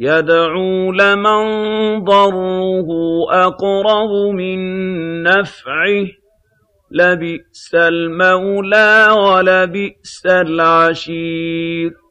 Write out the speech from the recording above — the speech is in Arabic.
يَدْعُو لَمَن ضَرُّهُ أَقْرَبُ مِن نَّفْعِهِ ۚ. لَبِئْسَ الْمَوْلَىٰ وَلَبِئْسَ الْعَشِيرُ.